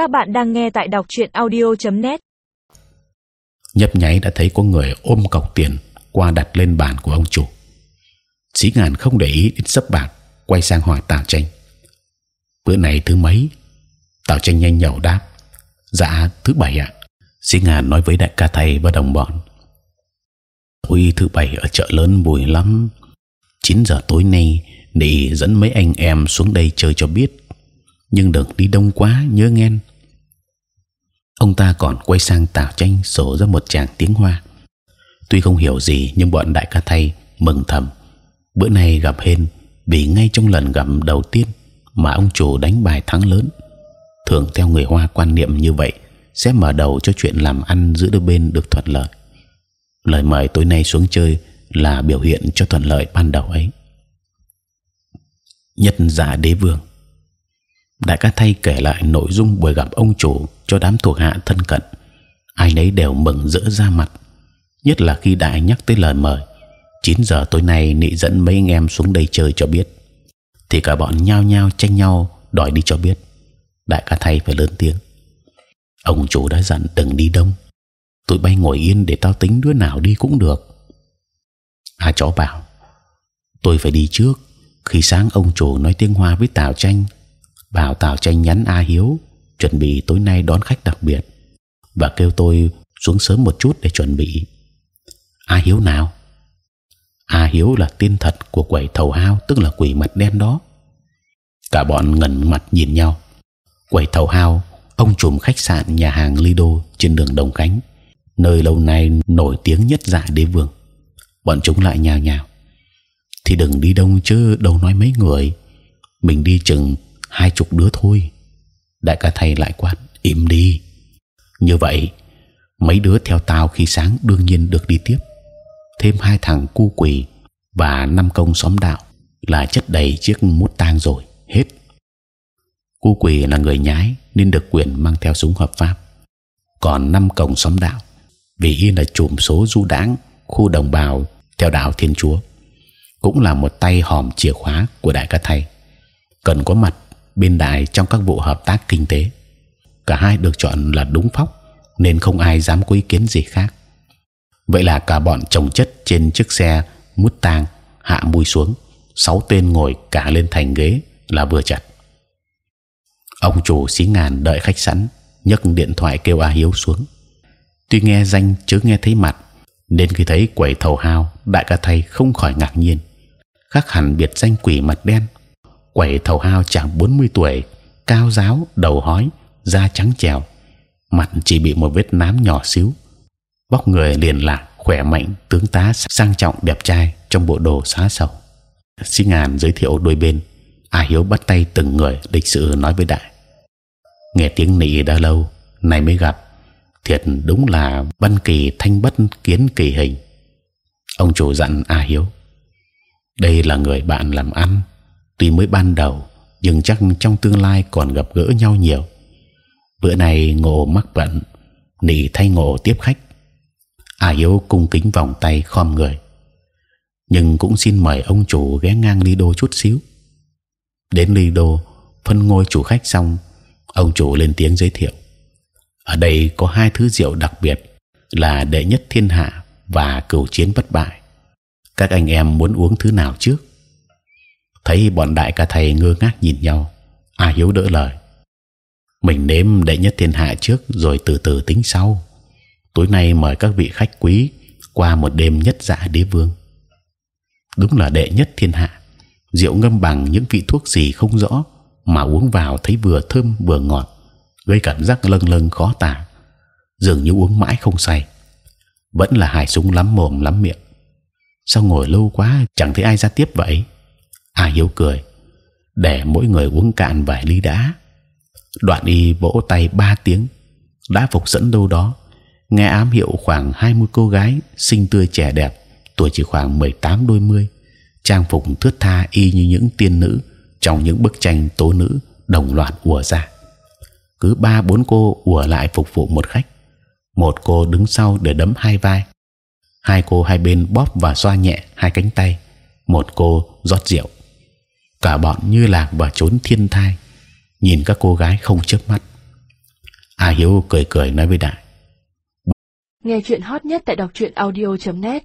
Các bạn đang nghe tại đọc truyện audio.net. nhấp nháy đã thấy có người ôm cọc tiền qua đặt lên bàn của ông chủ. Sĩ ngàn không để ý đến sấp bạc, quay sang hỏi Tào Tranh: bữa này thứ mấy? Tào Tranh nhanh nhậu đáp: dạ thứ bảy ạ. Sĩ ngàn nói với đại ca thầy và đồng bọn: tối thứ bảy ở chợ lớn bùi lắm. 9 giờ tối nay nị dẫn mấy anh em xuống đây chơi cho biết nhưng đừng đi đông quá nhớ nghe ông ta còn quay sang tào tranh sổ ra một tràng tiếng hoa. Tuy không hiểu gì, nhưng bọn đại ca thay mừng thầm. Bữa nay gặp hên, vì ngay trong lần gặp đầu tiên mà ông chủ đánh bài thắng lớn. Thường theo người hoa quan niệm như vậy, sẽ mở đầu cho chuyện làm ăn giữa đôi bên được thuận lợi. Lời mời tối nay xuống chơi là biểu hiện cho thuận lợi ban đầu ấy. Nhất giả đế vương đại ca thay kể lại nội dung buổi gặp ông chủ cho đám thuộc hạ thân cận. Ai nấy đều mừng rỡ ra mặt, nhất là khi đại nhắc tới lời mời. 9 giờ tối nay nị dẫn mấy anh em xuống đây chơi cho biết. Thì cả bọn nhao nhao tranh nhau đòi đi cho biết. Đại ca thay phải lớn tiếng. Ông chủ đã dặn đừng đi đông. Tụi bay ngồi yên để tao tính đứa nào đi cũng được. A chó bảo, tôi phải đi trước. Khi sáng ông chủ nói tiếng hoa với tào tranh bảo tào tranh nhắn a hiếu, chuẩn bị tối nay đón khách đặc biệt, và kêu tôi xuống sớm một chút để chuẩn bị. A hiếu nào? A hiếu là tin thật của quẩy thầu hao tức là quỷ mặt đen đó. Cả bọn ngẩn mặt nhìn nhau. Quẩy thầu hao ông chùm khách sạn nhà hàng lido trên đường đồng khánh, nơi lâu nay nổi tiếng nhất dạ đế vương. Bọn chúng lại nhào nhào. Thì đừng đi đông chứ, đâu nói mấy người. Mình đi chừng hai chục đứa thôi. Đại ca thầy lại quát, im đi. Như vậy, mấy đứa theo tao khi sáng đương nhiên được đi tiếp. Thêm hai thằng cu quỳ và năm công xóm đạo là chất đầy chiếc mút tang rồi, hết. Cu quỳ là người nhái nên được quyền mang theo súng hợp pháp. Còn năm công xóm đạo, vì yên là chùm số du đãng, khu đồng bào theo đạo thiên chúa, cũng là một tay hòm chìa khóa của đại ca thầy. Cần có mặt bên đại trong các vụ hợp tác kinh tế. Cả hai được chọn là đúng phóc, nên không ai dám có ý kiến gì khác. Vậy là cả bọn chồng chất trên chiếc xe mút tang hạ mui xuống, sáu tên ngồi cả lên thành ghế là vừa chặt. Ông chủ xí ngàn đợi khách sẵn, nhấc điện thoại kêu a hiếu xuống. Tuy nghe danh chứ nghe thấy mặt, nên khi thấy quầy thầu hao, đại ca thầy không khỏi ngạc nhiên. Khác hẳn biệt danh quỷ mặt đen quẩy thầu hao chàng 40 tuổi, cao giáo, đầu hói, da trắng trèo, mặt chỉ bị một vết nám nhỏ xíu. Vóc người liền lạc, khỏe mạnh, tướng tá, sang trọng, đẹp trai trong bộ đồ xá sầu. Xin ngàn giới thiệu đôi bên, a hiếu bắt tay từng người lịch sự nói với đại. Nghe tiếng nị đã lâu này mới gặp. Thiệt đúng là văn kỳ thanh bất kiến kỳ hình. Ông chủ dặn a hiếu, đây là người bạn làm ăn tuy mới ban đầu, nhưng chắc trong tương lai còn gặp gỡ nhau nhiều. Bữa này ngộ mắc bận nỉ thay ngộ tiếp khách. A yếu cung kính vòng tay khom người. Nhưng cũng xin mời ông chủ ghé ngang ly đô chút xíu. Đến ly đô, phân ngôi chủ khách xong, ông chủ lên tiếng giới thiệu. Ở đây có hai thứ rượu đặc biệt, là đệ nhất thiên hạ và cửu chiến bất bại. Các anh em muốn uống thứ nào trước? Thấy bọn đại ca thầy ngơ ngác nhìn nhau a hiếu đỡ lời. Mình nếm đệ nhất thiên hạ trước rồi từ từ tính sau. Tối nay mời các vị khách quý qua một đêm nhất dạ đế vương. Đúng là đệ nhất thiên hạ, rượu ngâm bằng những vị thuốc gì không rõ mà uống vào thấy vừa thơm vừa ngọt, gây cảm giác lâng lâng khó tả. Dường như uống mãi không say, vẫn là hài súng lắm mồm lắm miệng. Sao ngồi lâu quá, chẳng thấy ai ra tiếp vậy? A hiếu cười. Để mỗi người uống cạn vài ly đá đoạn y vỗ tay ba tiếng. Đã phục dẫn đâu đó. Nghe ám hiệu khoảng 20 cô gái xinh tươi trẻ đẹp, tuổi chỉ khoảng 18 đôi mươi, trang phục thướt tha y như những tiên nữ trong những bức tranh tố nữ đồng loạt ùa ra. Cứ ba bốn cô ùa lại phục vụ một khách. Một cô đứng sau để đấm hai vai. Hai cô hai bên bóp và xoa nhẹ hai cánh tay. Một cô rót rượu cả bọn như lạc và trốn thiên thai. Nhìn các cô gái không chớp mắt. A Hiếu cười cười nói với Đại. Nghe chuyện hot nhất tại đọc truyện audio.net